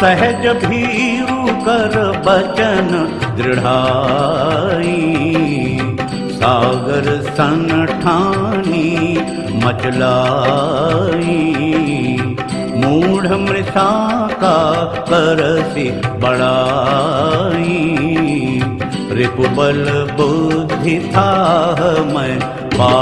सहज भीरु कर बचन दृढ़ाई। सागर सन ठानी मचलाई। मूढ़ मृषा का करसी बड़ाई। रिपुबल बुद्धि था मैं पा